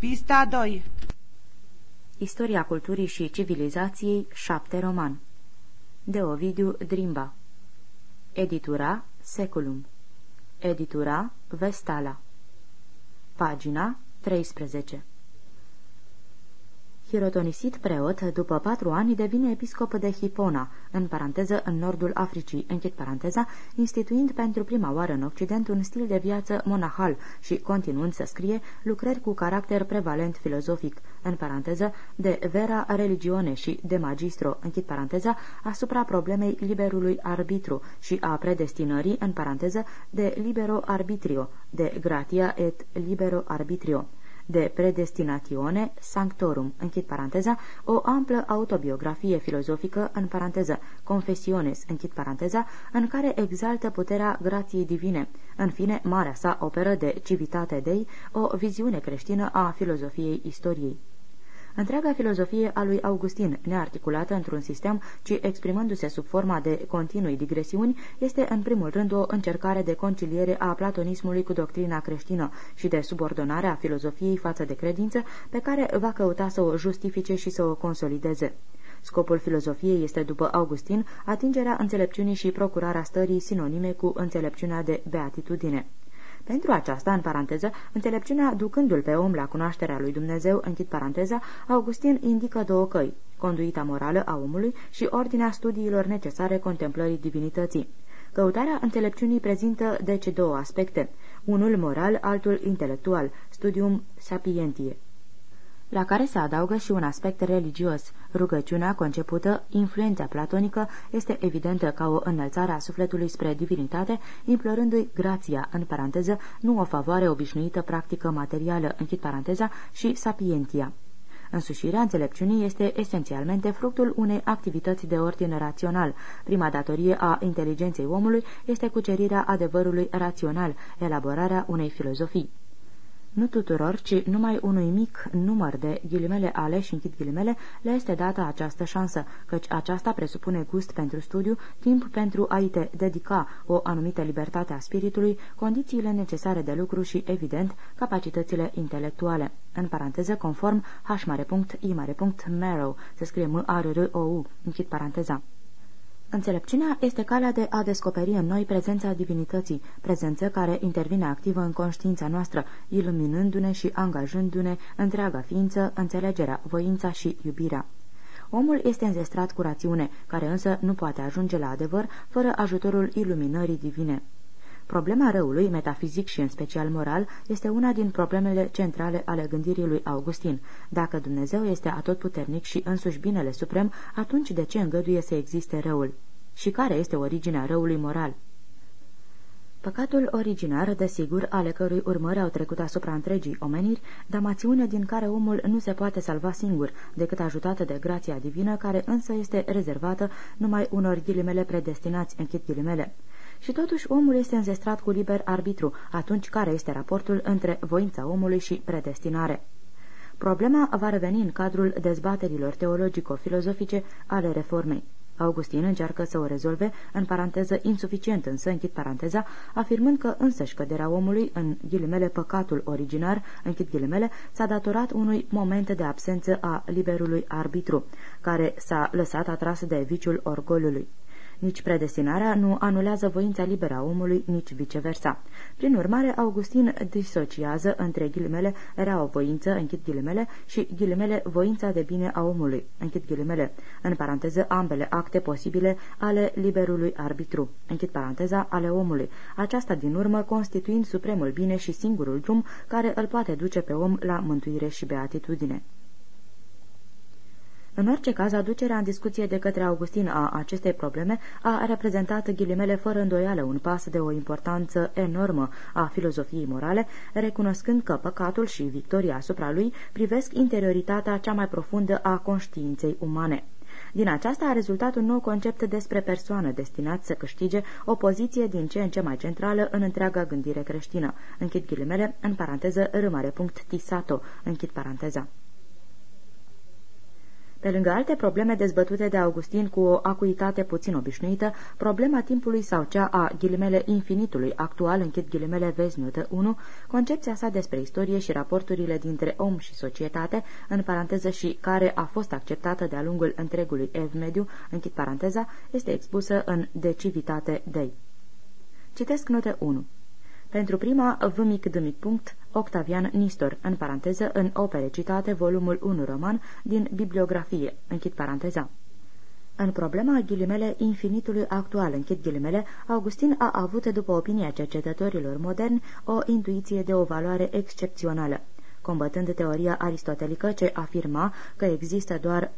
Pista 2 Istoria culturii și civilizației, 7 roman. De Ovidiu Drimba. Editura Seculum. Editura Vestala. Pagina 13 Hirotonisit preot, după patru ani devine episcop de Hipona, în paranteză în nordul Africii, închid paranteza, instituind pentru prima oară în Occident un stil de viață monahal și continuând să scrie lucrări cu caracter prevalent filozofic, în paranteză, de vera religione și de magistro, închid paranteza, asupra problemei liberului arbitru și a predestinării, în paranteză, de libero arbitrio, de gratia et libero arbitrio de predestinatione sanctorum, închid paranteza, o amplă autobiografie filozofică, în paranteză, confesiones, închid paranteza, în care exaltă puterea grației divine, în fine, marea sa operă de civitate dei, o viziune creștină a filozofiei istoriei. Întreaga filozofie a lui Augustin, nearticulată într-un sistem, ci exprimându-se sub forma de continui digresiuni, este în primul rând o încercare de conciliere a platonismului cu doctrina creștină și de subordonare a filozofiei față de credință, pe care va căuta să o justifice și să o consolideze. Scopul filozofiei este, după Augustin, atingerea înțelepciunii și procurarea stării sinonime cu înțelepciunea de beatitudine. Pentru aceasta, în paranteză, înțelepciunea ducându-l pe om la cunoașterea lui Dumnezeu, închid paranteza, Augustin indică două căi, conduita morală a omului și ordinea studiilor necesare contemplării divinității. Căutarea înțelepciunii prezintă deci două aspecte, unul moral, altul intelectual, studium sapientie la care se adaugă și un aspect religios. Rugăciunea concepută, influența platonică, este evidentă ca o înălțare a sufletului spre divinitate, implorându-i grația, în paranteză, nu o favoare obișnuită practică materială, închid paranteza, și sapientia. Însușirea înțelepciunii este esențialmente fructul unei activități de ordin rațional. Prima datorie a inteligenței omului este cucerirea adevărului rațional, elaborarea unei filozofii. Nu tuturor, ci numai unui mic număr de ghilimele aleși, închid ghilimele, le este dată această șansă, căci aceasta presupune gust pentru studiu, timp pentru a-i te dedica o anumită libertate a spiritului, condițiile necesare de lucru și, evident, capacitățile intelectuale. În paranteză, conform h mare punct, i mare punct, marrow, se scrie m a r r o u închid paranteza. Înțelepciunea este calea de a descoperi în noi prezența divinității, prezență care intervine activă în conștiința noastră, iluminându-ne și angajându-ne întreaga ființă, înțelegerea, voința și iubirea. Omul este înzestrat cu rațiune, care însă nu poate ajunge la adevăr fără ajutorul iluminării divine. Problema răului, metafizic și în special moral, este una din problemele centrale ale gândirii lui Augustin. Dacă Dumnezeu este atotputernic și însuși binele suprem, atunci de ce îngăduie să existe răul? Și care este originea răului moral? Păcatul originar, desigur, ale cărui urmări au trecut asupra întregii omeniri, damațiune din care omul nu se poate salva singur, decât ajutată de grația divină, care însă este rezervată numai unor ghilimele predestinați, închid ghilimele. Și totuși omul este înzestrat cu liber arbitru, atunci care este raportul între voința omului și predestinare. Problema va reveni în cadrul dezbaterilor teologico-filozofice ale reformei. Augustin încearcă să o rezolve, în paranteză insuficient însă, închid paranteza, afirmând că însăși căderea omului, în ghilimele păcatul originar, închid ghilimele, s-a datorat unui moment de absență a liberului arbitru, care s-a lăsat atras de viciul orgolului. Nici predestinarea nu anulează voința liberă a omului, nici viceversa. Prin urmare, Augustin disociază între ghilimele rea o voință, închid ghilimele, și ghilimele voința de bine a omului, închid ghilimele, în paranteză ambele acte posibile ale liberului arbitru, închid paranteza, ale omului, aceasta din urmă constituind supremul bine și singurul drum care îl poate duce pe om la mântuire și beatitudine. În orice caz, aducerea în discuție de către Augustin a acestei probleme a reprezentat ghilimele fără îndoială un pas de o importanță enormă a filozofiei morale, recunoscând că păcatul și victoria asupra lui privesc interioritatea cea mai profundă a conștiinței umane. Din aceasta a rezultat un nou concept despre persoană destinat să câștige o poziție din ce în ce mai centrală în întreaga gândire creștină. Închid ghilimele, în paranteză, râmare punct tisato, închid paranteza. Pe lângă alte probleme dezbătute de Augustin cu o acuitate puțin obișnuită, problema timpului sau cea a ghilimele infinitului actual, închid ghilimele vezi notă 1, concepția sa despre istorie și raporturile dintre om și societate, în paranteză și care a fost acceptată de-a lungul întregului ev mediu, închid paranteza, este expusă în De Civitate Dei. Citesc notă 1. Pentru prima, v mic d mic punct, Octavian Nistor, în paranteză, în opere citate, volumul 1 roman, din bibliografie, închid paranteza. În problema ghilimele infinitului actual, închid ghilimele, Augustin a avut, după opinia cercetătorilor moderni, o intuiție de o valoare excepțională, combătând teoria aristotelică ce afirma că există doar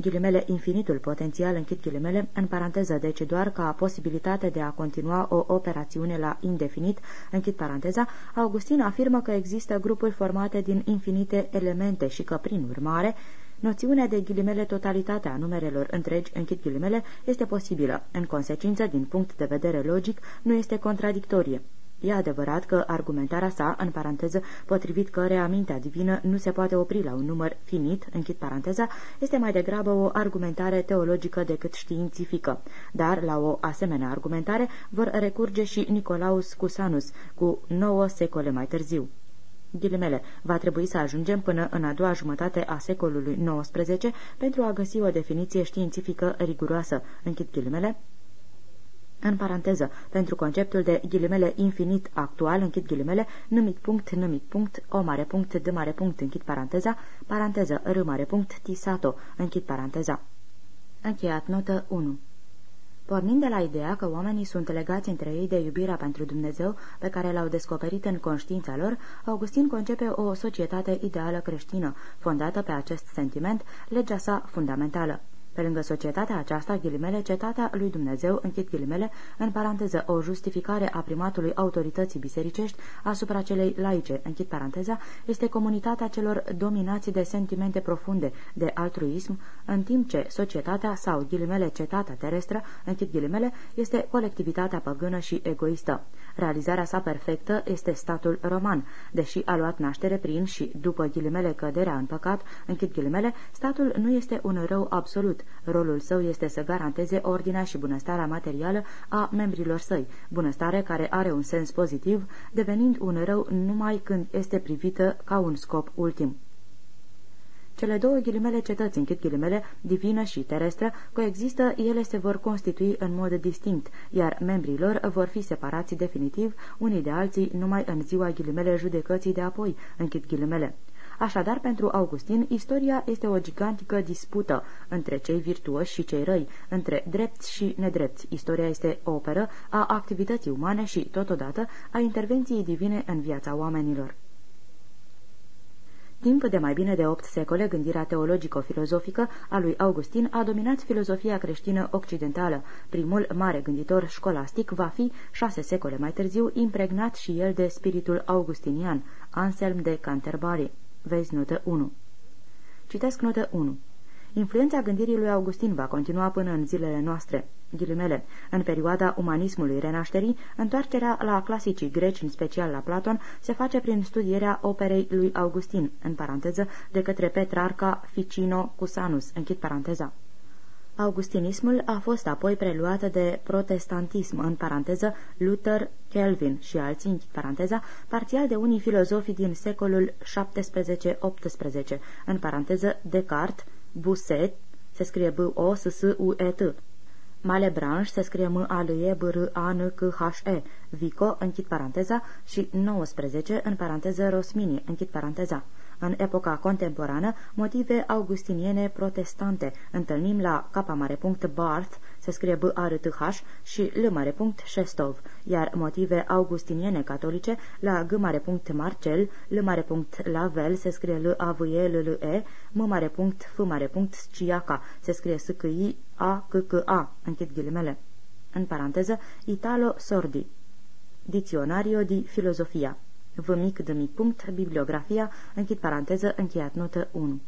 ghilimele infinitul potențial, închid ghilimele, în paranteză, deci doar ca posibilitate de a continua o operațiune la indefinit, închid paranteza, Augustin afirmă că există grupuri formate din infinite elemente și că, prin urmare, Noțiunea de ghilimele totalitatea numerelor întregi, închid ghilimele, este posibilă. În consecință, din punct de vedere logic, nu este contradictorie. E adevărat că argumentarea sa, în paranteză, potrivit că mintea divină nu se poate opri la un număr finit, închid paranteza, este mai degrabă o argumentare teologică decât științifică. Dar la o asemenea argumentare vor recurge și Nicolaus Cusanus, cu nouă secole mai târziu. Ghilimele, va trebui să ajungem până în a doua jumătate a secolului XIX pentru a găsi o definiție științifică riguroasă. Închid ghilimele. În paranteză, pentru conceptul de ghilimele infinit actual, închid ghilimele, numit punct, numit punct, o mare punct, de mare punct, închid paranteza, paranteză, r mare punct, tisato, închid paranteza. Încheiat notă 1 Pornind de la ideea că oamenii sunt legați între ei de iubirea pentru Dumnezeu pe care l-au descoperit în conștiința lor, Augustin concepe o societate ideală creștină, fondată pe acest sentiment, legea sa fundamentală. Pe lângă societatea aceasta, ghilimele, cetatea lui Dumnezeu, închid ghilimele, în paranteză, o justificare a primatului autorității bisericești asupra celei laice, închid paranteza, este comunitatea celor dominați de sentimente profunde, de altruism, în timp ce societatea sau ghilimele cetatea terestră, închid ghilimele, este colectivitatea păgână și egoistă. Realizarea sa perfectă este statul roman, deși a luat naștere prin și după ghilimele căderea în păcat, închid ghilimele, statul nu este un rău absolut. Rolul său este să garanteze ordinea și bunăstarea materială a membrilor săi, bunăstare care are un sens pozitiv, devenind un rău numai când este privită ca un scop ultim. Cele două ghilimele cetăți, închid ghilimele, divină și terestră, coexistă, ele se vor constitui în mod distinct, iar membrii lor vor fi separați definitiv unii de alții numai în ziua ghilimele judecății de apoi, închid ghilimele. Așadar, pentru Augustin, istoria este o gigantică dispută între cei virtuoși și cei răi, între drepți și nedrepți. Istoria este o operă a activității umane și, totodată, a intervenției divine în viața oamenilor. Timp de mai bine de opt secole, gândirea teologico-filozofică a lui Augustin a dominat filozofia creștină occidentală. Primul mare gânditor școlastic va fi, șase secole mai târziu, impregnat și el de spiritul augustinian, Anselm de Canterbury. Vezi notă 1. Citesc notă 1. Influența gândirii lui Augustin va continua până în zilele noastre. Ghilimele, în perioada umanismului renașterii, întoarcerea la clasicii greci, în special la Platon, se face prin studierea operei lui Augustin, în paranteză, de către Petrarca Ficino Cusanus, închid paranteza. Augustinismul a fost apoi preluată de protestantism, în paranteză Luther, Kelvin și alții, în paranteza, parțial de unii filozofi din secolul 17-18, în paranteză Descartes, Busset, se scrie B-O-S-S-U-E-T, Malebranche se scrie m a l e b r a n c h e Vico, închid paranteza, și 19, în paranteză Rosmini, închid paranteza. În epoca contemporană, motive augustiniene protestante întâlnim la K mare punct Barth, se scrie b a r t h și L mare punct Shestov, iar motive augustiniene catolice la G mare punct Marcel, L mare punct Lavel, se scrie L a v e L L E, M mare punct F mare punct Sciaca, se scrie S C I A C C A, închid ghilimele. În paranteză, Italo Sordi. Dizionario di filosofia V mic de mic punct, bibliografia, închid paranteză, încheiat notă 1.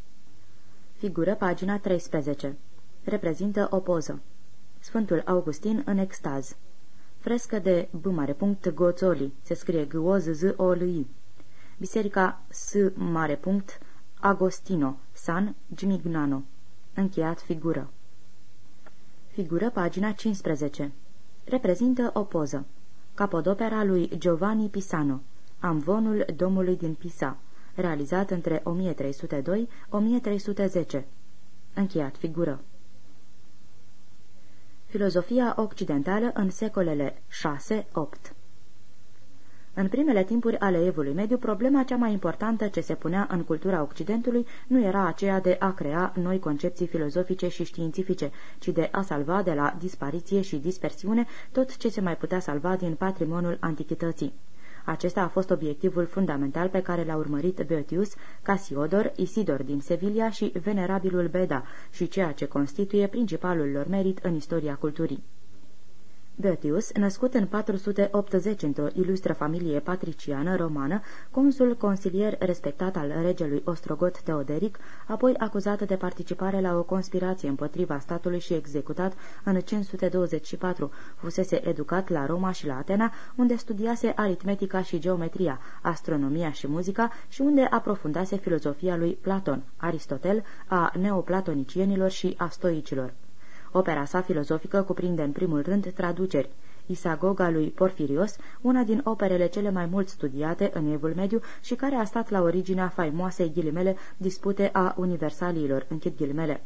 Figură pagina 13. Reprezintă o poză. Sfântul Augustin în extaz. Frescă de B mare punct Goțoli, se scrie g o z z o l i Biserica S mare punct Agostino, San Gimignano. Încheiat figură. Figură pagina 15. Reprezintă o poză. Capodopera lui Giovanni Pisano. Amvonul domului din Pisa. Realizat între 1302-1310. Încheiat figură. Filozofia occidentală în secolele 6-8 în primele timpuri ale evului mediu, problema cea mai importantă ce se punea în cultura Occidentului nu era aceea de a crea noi concepții filozofice și științifice, ci de a salva de la dispariție și dispersiune tot ce se mai putea salva din patrimoniul antichității. Acesta a fost obiectivul fundamental pe care l-a urmărit Boetius, Casiodor, Isidor din Sevilla și venerabilul Beda și ceea ce constituie principalul lor merit în istoria culturii. Boetius, născut în 480 într-o ilustră familie patriciană romană, consul consilier respectat al regelui Ostrogot Teoderic, apoi acuzat de participare la o conspirație împotriva statului și executat în 524, fusese educat la Roma și la Atena, unde studiase aritmetica și geometria, astronomia și muzica și unde aprofundase filozofia lui Platon, Aristotel, a neoplatonicienilor și a stoicilor. Opera sa filozofică cuprinde în primul rând traduceri. Isagoga lui Porfirios, una din operele cele mai mult studiate în Evul Mediu și care a stat la originea faimoasei ghilimele dispute a universalilor, închid ghilimele.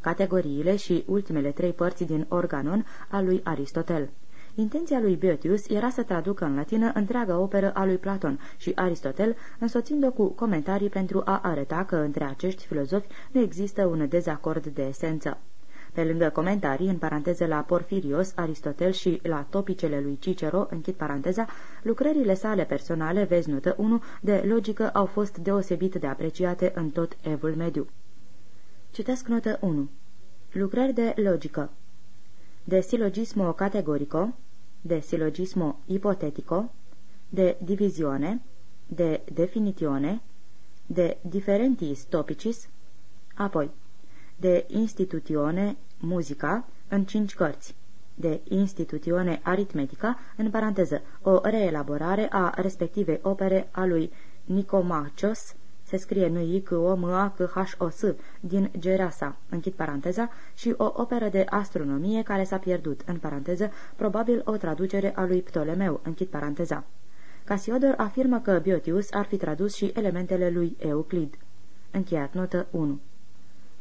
Categoriile și ultimele trei părți din Organon al lui Aristotel. Intenția lui Boetius era să traducă în latină întreaga operă a lui Platon și Aristotel, însoțind-o cu comentarii pentru a arăta că între acești filozofi nu există un dezacord de esență. Pe lângă comentarii, în paranteză la Porfirios, Aristotel și la topicele lui Cicero, închid paranteza, lucrările sale personale, vezi notă 1, de logică au fost deosebit de apreciate în tot evul mediu. Citesc notă 1. Lucrări de logică De silogismo categorico De silogismo ipotetico De divizione De definitione De differentis topicis Apoi de institutione muzica în cinci cărți, de institutione aritmetica, în paranteză, o reelaborare a respectivei opere a lui Nicomachos, se scrie n i c o m a c h o s din Gerasa, închid paranteza, și o operă de astronomie care s-a pierdut, în paranteză, probabil o traducere a lui Ptolemeu, închid paranteza. Casiodor afirmă că Biotius ar fi tradus și elementele lui Euclid. Încheiat notă 1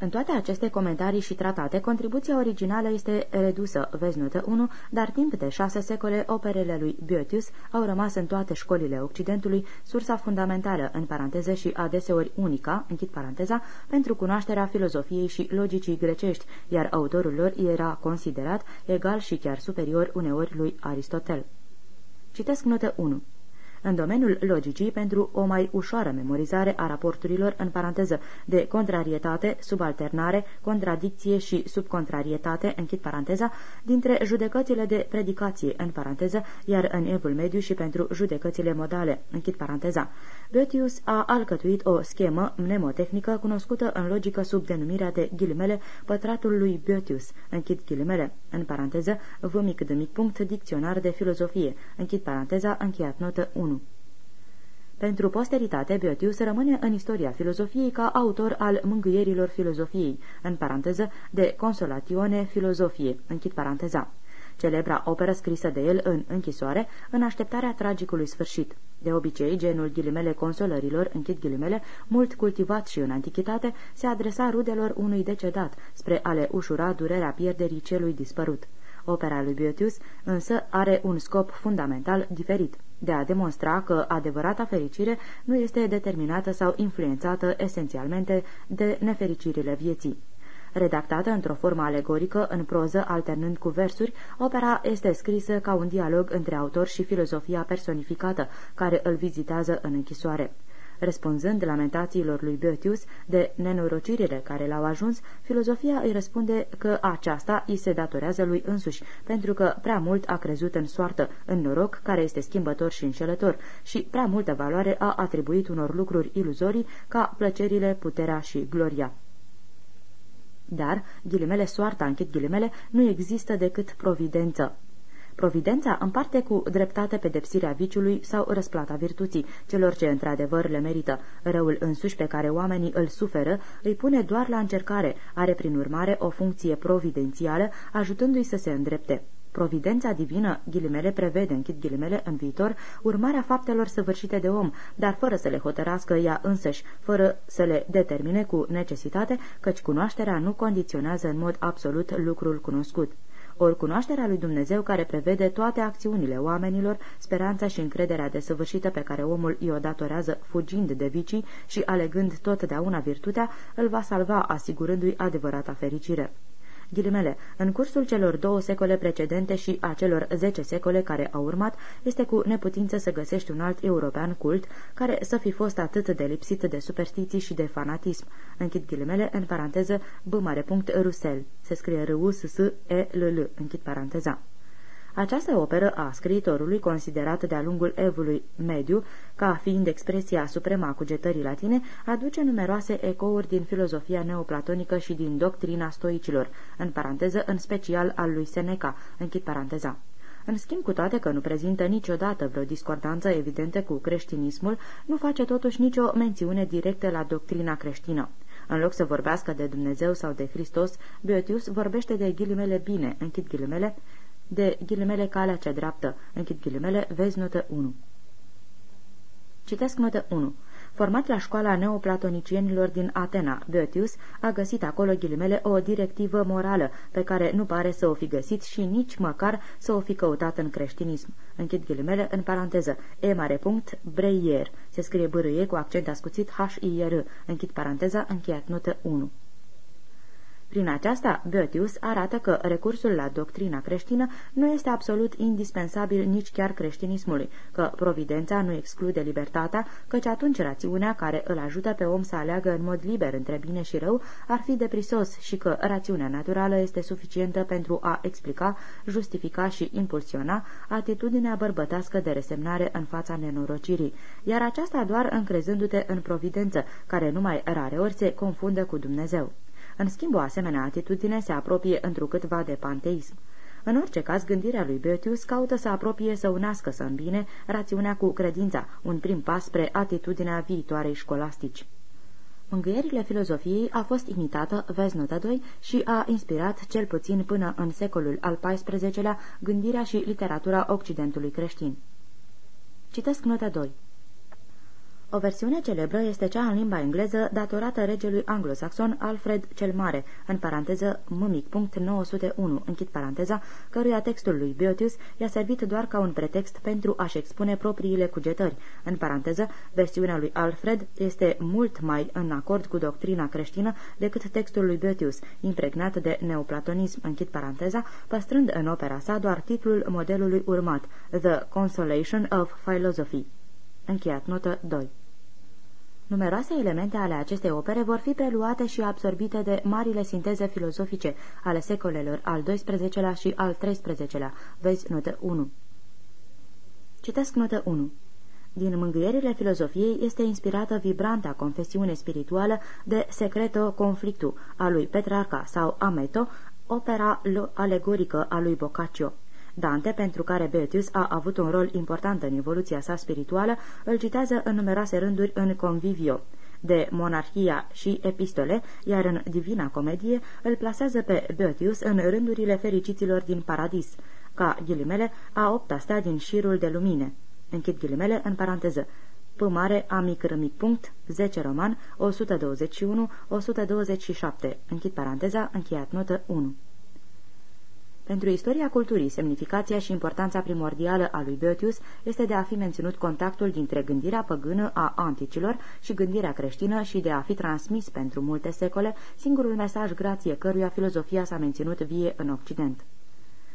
în toate aceste comentarii și tratate, contribuția originală este redusă, vezi notă 1, dar timp de șase secole, operele lui Boetius au rămas în toate școlile Occidentului sursa fundamentală, în paranteză și adeseori unica, închid paranteza, pentru cunoașterea filozofiei și logicii grecești, iar autorul lor era considerat egal și chiar superior uneori lui Aristotel. Citesc notă 1 în domeniul logicii pentru o mai ușoară memorizare a raporturilor în paranteză de contrarietate, subalternare, contradicție și subcontrarietate, închid paranteza, dintre judecățile de predicație, în paranteză, iar în evul mediu și pentru judecățile modale, închid paranteza. Boetius a alcătuit o schemă mnemotehnică cunoscută în logică sub denumirea de ghilimele pătratul lui Boetius, închid ghilimele, în paranteză, v mic de mic punct, dicționar de filozofie, închid paranteza, încheiat notă 1. Pentru posteritate, Boetius rămâne în istoria filozofiei ca autor al mângâierilor filozofiei, în paranteză, de Consolatione Filozofie, închid paranteza. Celebra operă scrisă de el în închisoare, în așteptarea tragicului sfârșit. De obicei, genul ghilimele consolărilor, închid ghilimele, mult cultivat și în antichitate, se adresa rudelor unui decedat, spre a le ușura durerea pierderii celui dispărut. Opera lui Boetius însă are un scop fundamental diferit de a demonstra că adevărata fericire nu este determinată sau influențată esențialmente de nefericirile vieții. Redactată într-o formă alegorică, în proză, alternând cu versuri, opera este scrisă ca un dialog între autor și filozofia personificată, care îl vizitează în închisoare. Răspunzând lamentațiilor lui Boetius de nenorocirile care l-au ajuns, filozofia îi răspunde că aceasta îi se datorează lui însuși, pentru că prea mult a crezut în soartă, în noroc care este schimbător și înșelător, și prea multă valoare a atribuit unor lucruri iluzorii ca plăcerile, puterea și gloria. Dar, ghilimele soarta, închid ghilimele, nu există decât providență. Providența împarte cu dreptate pedepsirea viciului sau răsplata virtuții, celor ce într-adevăr le merită. Răul însuși pe care oamenii îl suferă îi pune doar la încercare, are prin urmare o funcție providențială, ajutându-i să se îndrepte. Providența divină, ghilimele, prevede, închid ghilimele, în viitor, urmarea faptelor săvârșite de om, dar fără să le hotărască ea însăși, fără să le determine cu necesitate, căci cunoașterea nu condiționează în mod absolut lucrul cunoscut. Ori cunoașterea lui Dumnezeu care prevede toate acțiunile oamenilor, speranța și încrederea desăvârșită pe care omul îi o datorează fugind de vicii și alegând totdeauna virtutea, îl va salva asigurându-i adevărata fericire. Ghilimele, în cursul celor două secole precedente și a celor zece secole care au urmat, este cu neputință să găsești un alt european cult care să fi fost atât de lipsit de superstiții și de fanatism. Închid ghilimele, în paranteză, b mare punct Rusel. Se scrie r u s s e l l închid paranteza. Această operă a scriitorului, considerat de-a lungul evului mediu ca fiind expresia suprema a cugetării latine, aduce numeroase ecouri din filozofia neoplatonică și din doctrina stoicilor, în paranteză, în special al lui Seneca, închid paranteza. În schimb, cu toate că nu prezintă niciodată vreo discordanță evidentă cu creștinismul, nu face totuși nicio mențiune directă la doctrina creștină. În loc să vorbească de Dumnezeu sau de Hristos, Boetius vorbește de ghilimele bine, închid ghilimele, de ghilimele calea cea dreaptă, închid ghilimele, vezi notă 1. Citesc notă 1. Format la școala neoplatonicienilor din Atena, Boetius a găsit acolo ghilimele o directivă morală pe care nu pare să o fi găsit și nici măcar să o fi căutat în creștinism. Închid ghilimele în paranteză. E mare punct, Breier. Se scrie bârâie cu accent ascuțit H-I-R. Închid paranteza, încheiat notă 1. Prin aceasta, Boetius arată că recursul la doctrina creștină nu este absolut indispensabil nici chiar creștinismului, că providența nu exclude libertatea, căci atunci rațiunea care îl ajută pe om să aleagă în mod liber între bine și rău ar fi deprisos și că rațiunea naturală este suficientă pentru a explica, justifica și impulsiona atitudinea bărbătească de resemnare în fața nenorocirii, iar aceasta doar încrezându-te în providență, care numai rare ori se confundă cu Dumnezeu. În schimb, o asemenea atitudine se apropie întrucâtva de panteism. În orice caz, gândirea lui Boetius caută să apropie, să unească, să îmbine rațiunea cu credința, un prim pas spre atitudinea viitoarei școlastici. Mângâierile filozofiei a fost imitată, vezi notă 2, și a inspirat, cel puțin până în secolul al XIV-lea, gândirea și literatura Occidentului creștin. Citesc notă 2. O versiune celebră este cea în limba engleză datorată regelui anglosaxon Alfred cel Mare, în paranteză mâmic.901, închid paranteza, căruia textul lui Boetius i-a servit doar ca un pretext pentru a-și expune propriile cugetări. În paranteză, versiunea lui Alfred este mult mai în acord cu doctrina creștină decât textul lui Boetius, impregnat de neoplatonism, închid paranteza, păstrând în opera sa doar titlul modelului urmat, The Consolation of Philosophy. Încheiat notă 2 Numeroase elemente ale acestei opere vor fi preluate și absorbite de marile sinteze filozofice ale secolelor al XII-lea și al XIII-lea. Vezi notă 1. Citesc notă 1. Din mângâierile filozofiei este inspirată vibranta confesiune spirituală de Secreto Conflictu a lui Petrarca sau Ameto, opera alegorică a lui Boccaccio. Dante, pentru care Boetius a avut un rol important în evoluția sa spirituală, îl citează în numeroase rânduri în Convivio de monarhia și epistole, iar în Divina Comedie îl plasează pe Boetius în rândurile fericiților din paradis, ca ghilimele a opta stea din șirul de lumine. Închid ghilimele în paranteză. P mare A mic R mic punct 10 roman 121-127. Închid paranteza, încheiat notă 1. Pentru istoria culturii, semnificația și importanța primordială a lui Boetius este de a fi menținut contactul dintre gândirea păgână a anticilor și gândirea creștină și de a fi transmis pentru multe secole singurul mesaj grație căruia filozofia s-a menținut vie în Occident.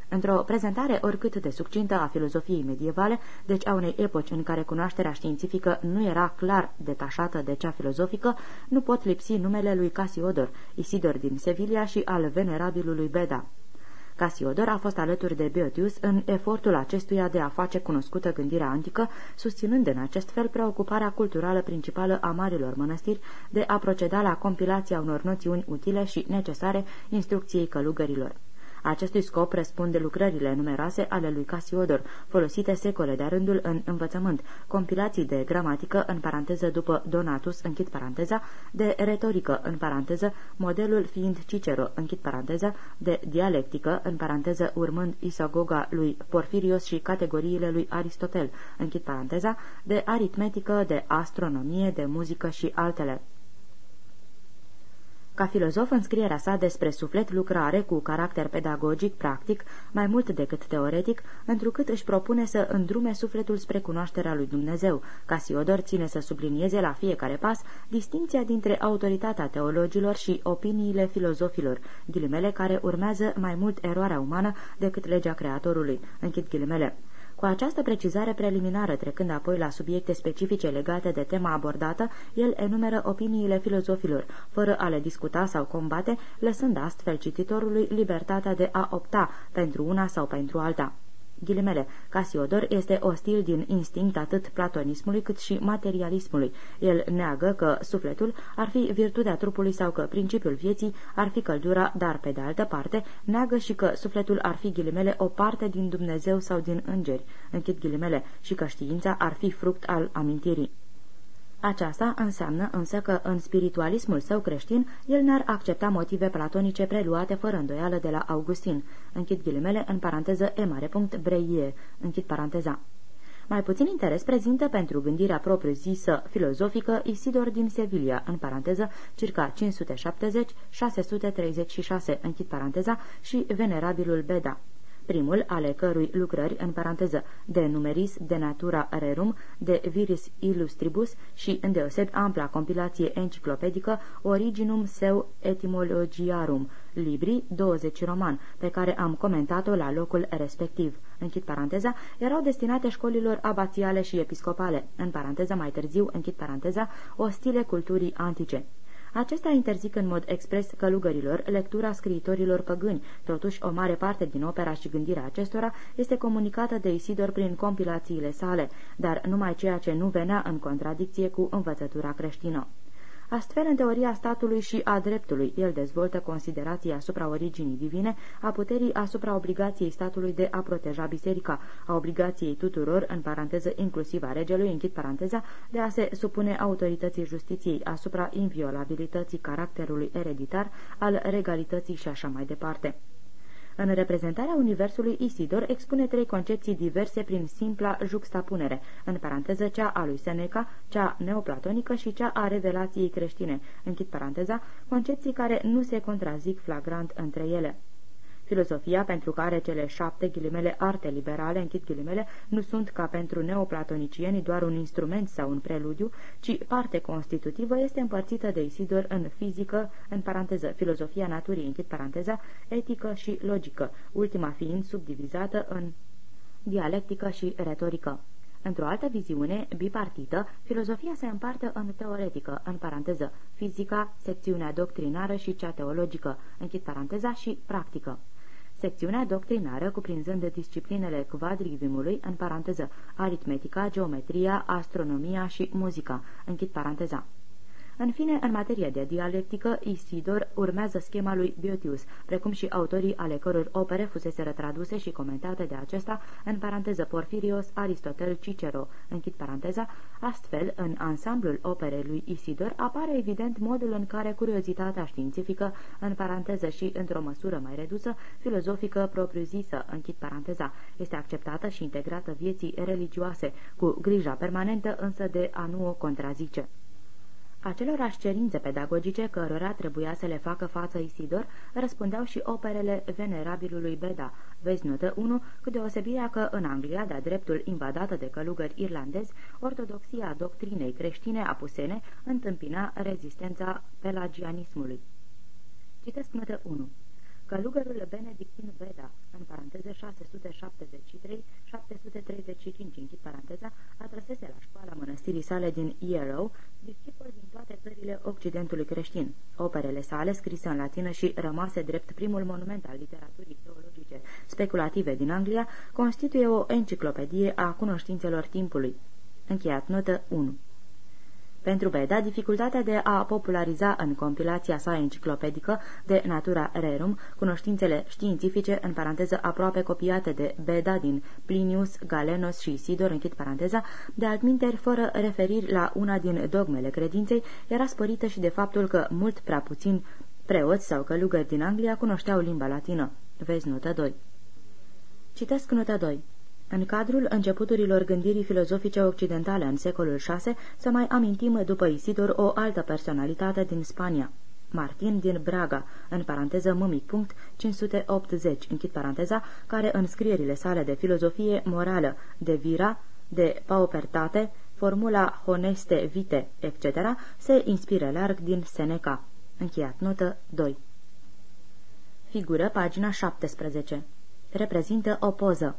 Într-o prezentare oricât de succintă a filozofiei medievale, deci a unei epoci în care cunoașterea științifică nu era clar detașată de cea filozofică, nu pot lipsi numele lui Casiodor, Isidor din Sevilla și al venerabilului Beda. Casiodor a fost alături de Boetius în efortul acestuia de a face cunoscută gândirea antică, susținând în acest fel preocuparea culturală principală a marilor mănăstiri de a proceda la compilația unor noțiuni utile și necesare instrucției călugărilor. Acestui scop răspunde lucrările numeroase ale lui Casiodor, folosite secole de rândul în învățământ, compilații de gramatică, în paranteză după Donatus, închid paranteza, de retorică, în paranteză, modelul fiind Cicero, închid paranteza, de dialectică, în paranteză urmând isagoga lui Porfirios și categoriile lui Aristotel, închid paranteza, de aritmetică, de astronomie, de muzică și altele. Ca filozof, în scrierea sa despre suflet lucrare cu caracter pedagogic, practic, mai mult decât teoretic, întrucât își propune să îndrume sufletul spre cunoașterea lui Dumnezeu. Casiodor ține să sublinieze la fiecare pas distinția dintre autoritatea teologilor și opiniile filozofilor, ghilimele care urmează mai mult eroarea umană decât legea Creatorului. Închid ghilimele. Cu această precizare preliminară, trecând apoi la subiecte specifice legate de tema abordată, el enumeră opiniile filozofilor, fără a le discuta sau combate, lăsând astfel cititorului libertatea de a opta pentru una sau pentru alta. Ghilimele, Casiodor este ostil din instinct atât platonismului cât și materialismului. El neagă că sufletul ar fi virtutea trupului sau că principiul vieții ar fi căldura, dar pe de altă parte neagă și că sufletul ar fi ghilimele o parte din Dumnezeu sau din îngeri, închid ghilimele, și că știința ar fi fruct al amintirii. Aceasta înseamnă însă că în spiritualismul său creștin el n-ar accepta motive platonice preluate fără îndoială de la Augustin. Închid ghilimele în paranteză e mare punct breie. Închid paranteza. Mai puțin interes prezintă pentru gândirea propriu-zisă filozofică Isidor din Sevilla, în paranteză, circa 570-636, închid paranteza, și venerabilul Beda primul ale cărui lucrări, în paranteză, de numeris de natura rerum, de viris illustribus și, îndeoseb, ampla compilație enciclopedică Originum seu etymologiarum, libri 20 roman, pe care am comentat-o la locul respectiv. Închid paranteza, erau destinate școlilor abațiale și episcopale, în paranteză mai târziu, închid paranteza, ostile culturii antice. Acestea interzic în mod expres călugărilor lectura scriitorilor păgâni, totuși o mare parte din opera și gândirea acestora este comunicată de Isidor prin compilațiile sale, dar numai ceea ce nu venea în contradicție cu învățătura creștină. Astfel, în teoria statului și a dreptului, el dezvoltă considerații asupra originii divine, a puterii asupra obligației statului de a proteja biserica, a obligației tuturor, în paranteză inclusiv a regelui, închid paranteza, de a se supune autorității justiției asupra inviolabilității caracterului ereditar, al regalității și așa mai departe. În reprezentarea universului, Isidor expune trei concepții diverse prin simpla juxtapunere, în paranteză cea a lui Seneca, cea neoplatonică și cea a revelației creștine, închid paranteza, concepții care nu se contrazic flagrant între ele. Filosofia pentru care cele șapte ghilimele arte liberale, închid ghilimele, nu sunt ca pentru neoplatonicieni doar un instrument sau un preludiu, ci parte constitutivă este împărțită de Isidor în fizică, în paranteză, filozofia naturii, închid paranteza, etică și logică, ultima fiind subdivizată în dialectică și retorică. Într-o altă viziune, bipartită, filozofia se împarte în teoretică, în paranteză, fizica, secțiunea doctrinară și cea teologică, închid paranteza, și practică. Secțiunea doctrinară, cuprinzând disciplinele quadriviumului, în paranteză, aritmetica, geometria, astronomia și muzica, închid paranteza. În fine, în materie de dialectică, Isidor urmează schema lui Biotius, precum și autorii ale căror opere fusese traduse și comentate de acesta, în paranteză Porfirios, Aristotel, Cicero, închid paranteza, astfel, în ansamblul operei lui Isidor apare evident modul în care curiozitatea științifică, în paranteză și, într-o măsură mai redusă, filozofică propriu-zisă, închid paranteza, este acceptată și integrată vieții religioase, cu grija permanentă însă de a nu o contrazice. Acelorași cerințe pedagogice cărora trebuia să le facă față Isidor, răspundeau și operele venerabilului Beda. Vezi notă 1, cu deosebirea că în Anglia, de-a dreptul invadată de călugări irlandezi, ortodoxia doctrinei creștine apusene întâmpina rezistența pelagianismului. Citesc notă 1. Călugărul Benedictin Beda, în paranteză 673-735, închid paranteza, atrăsese la școala mănăstirii sale din Yarrow, discipoli din toate țările Occidentului creștin. Operele sale, scrise în latină și rămase drept primul monument al literaturii teologice speculative din Anglia, constituie o enciclopedie a cunoștințelor timpului. Încheiat notă 1 Pentru Beda, dificultatea de a populariza în compilația sa enciclopedică de Natura Rerum cunoștințele științifice, în paranteză aproape copiate de Beda din Plinius, Galenos și Isidor, închid paranteza, de altminteri fără referiri la una din dogmele credinței, era sporită și de faptul că mult prea puțin preoți sau călugări din Anglia cunoșteau limba latină. Vezi notă 2. Citesc nota 2. În cadrul începuturilor gândirii filozofice occidentale în secolul VI, să mai amintim după Isidor o altă personalitate din Spania, Martin din Braga, în paranteză mâmic punct 580, închid paranteza, care în scrierile sale de filozofie morală, de vira, de paupertate, formula honeste vite, etc., se inspiră larg din Seneca. Încheiat notă 2. Figură pagina 17. Reprezintă o poză.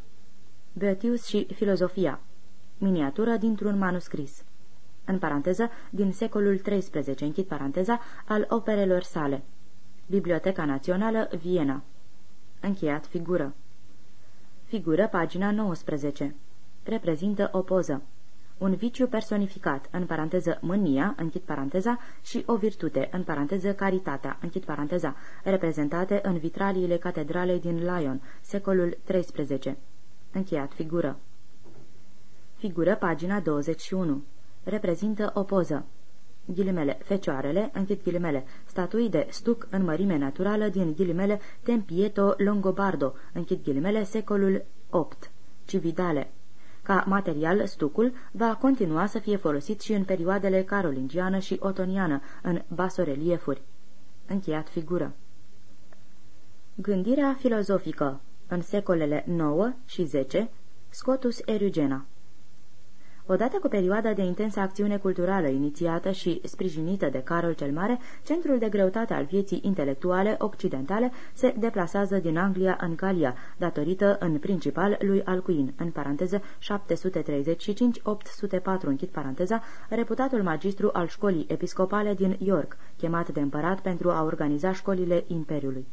Boetius și filozofia. Miniatură dintr-un manuscris. În paranteză, din secolul XIII, închid paranteza, al operelor sale. Biblioteca Națională, Viena. Încheiat figură. Figură, pagina 19. Reprezintă o poză. Un viciu personificat, în paranteză mânia, închid paranteza, și o virtute, în paranteză caritatea, închid paranteza, reprezentate în vitraliile catedralei din Lyon, secolul XIII. Încheiat figură. Figură, pagina 21. Reprezintă o poză. Ghilimele, fecioarele, închid ghilimele, statui de stuc în mărime naturală din ghilimele Tempieto Longobardo, închid ghilimele, secolul 8. Cividale. Ca material, stucul va continua să fie folosit și în perioadele carolingiană și otoniană, în basoreliefuri. Încheiat figură. Gândirea filozofică în secolele 9 și 10, Scotus Erugena Odată cu perioada de intensă acțiune culturală inițiată și sprijinită de Carol cel Mare, centrul de greutate al vieții intelectuale occidentale se deplasează din Anglia în Galia, datorită în principal lui Alcuin, în paranteză 735-804, închid paranteza, reputatul magistru al școlii episcopale din York, chemat de împărat pentru a organiza școlile Imperiului.